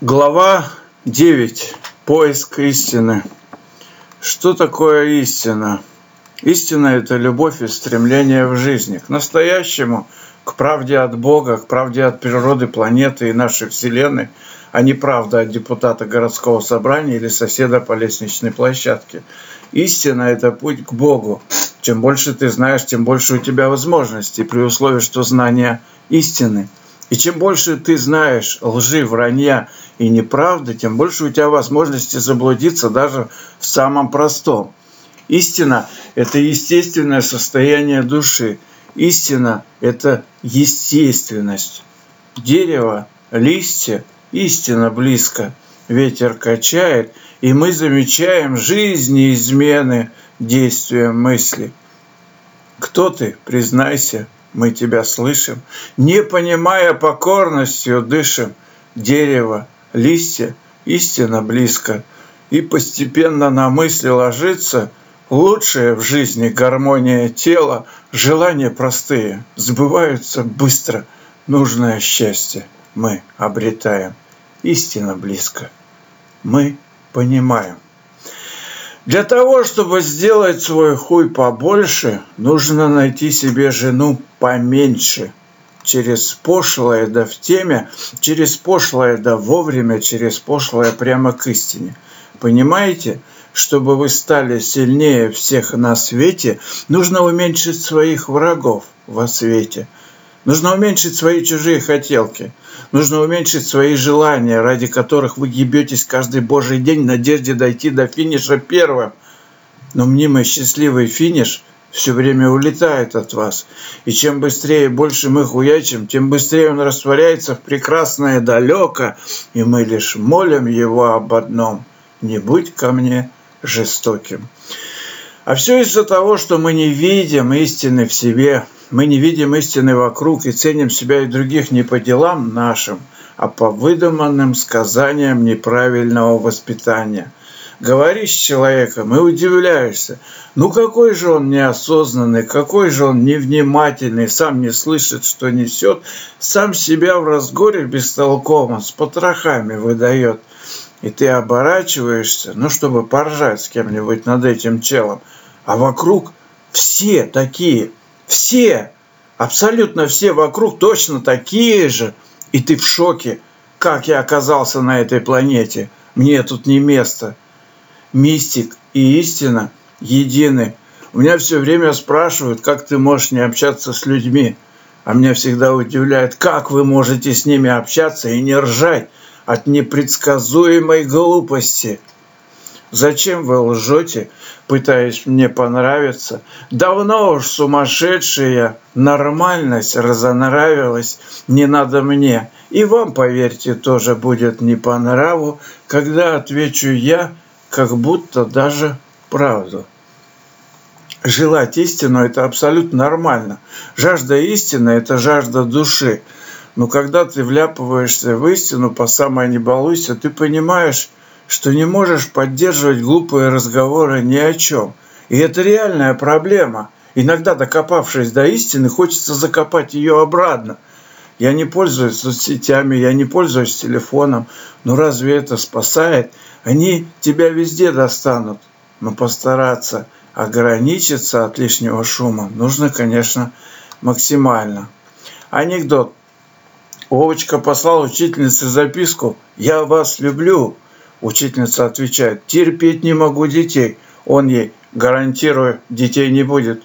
Глава 9. Поиск истины. Что такое истина? Истина – это любовь и стремление в жизни к настоящему, к правде от Бога, к правде от природы планеты и нашей Вселенной, а не правда от депутата городского собрания или соседа по лестничной площадке. Истина – это путь к Богу. Чем больше ты знаешь, тем больше у тебя возможностей, при условии, что знания истины – и чем больше ты знаешь лжи, вранья и неправды, тем больше у тебя возможности заблудиться даже в самом простом. Истина – это естественное состояние души. Истина – это естественность. Дерево, листья – истина близко. Ветер качает, и мы замечаем жизни измены действием мысли. Кто ты, признайся, мы тебя слышим, не понимая покорностью дышим. Дерево, листья, истина близко, и постепенно на мысли ложится лучшее в жизни гармония тела, желания простые, сбываются быстро, нужное счастье мы обретаем. Истина близко, мы понимаем. Для того, чтобы сделать свой хуй побольше, нужно найти себе жену поменьше. Через пошлое да в теме, через пошлое да вовремя, через пошлое прямо к истине. Понимаете? Чтобы вы стали сильнее всех на свете, нужно уменьшить своих врагов во свете – Нужно уменьшить свои чужие хотелки. Нужно уменьшить свои желания, ради которых вы ебетесь каждый божий день в надежде дойти до финиша первым. Но мнимый счастливый финиш все время улетает от вас. И чем быстрее и больше мы хуячим, тем быстрее он растворяется в прекрасное далеко, и мы лишь молим его об одном – не будь ко мне жестоким. А все из-за того, что мы не видим истины в себе – мы не видим истины вокруг и ценим себя и других не по делам нашим, а по выдуманным сказаниям неправильного воспитания. Говоришь с человеком и удивляешься, ну какой же он неосознанный, какой же он невнимательный, сам не слышит, что несет, сам себя в разгоре бестолковом с потрохами выдает. И ты оборачиваешься, ну, чтобы поржать с кем-нибудь над этим челом, а вокруг все такие – все, абсолютно все вокруг точно такие же. И ты в шоке, как я оказался на этой планете. Мне тут не место. Мистик и истина едины. У меня все время спрашивают, как ты можешь не общаться с людьми. А меня всегда удивляет, как вы можете с ними общаться и не ржать от непредсказуемой глупости. Зачем вы лжете, пытаясь мне понравиться? Давно уж сумасшедшая нормальность разонравилась, не надо мне. И вам, поверьте, тоже будет не по нраву, когда отвечу я, как будто даже правду. Желать истину – это абсолютно нормально. Жажда истины – это жажда души. Но когда ты вляпываешься в истину, по самой не балуйся, ты понимаешь, что не можешь поддерживать глупые разговоры ни о чем. И это реальная проблема. Иногда, докопавшись до истины, хочется закопать ее обратно. Я не пользуюсь соцсетями, я не пользуюсь телефоном. Но разве это спасает? Они тебя везде достанут. Но постараться ограничиться от лишнего шума нужно, конечно, максимально. Анекдот. Овочка послал учительнице записку «Я вас люблю». Учительница отвечает, терпеть не могу детей. Он ей, гарантирую, детей не будет.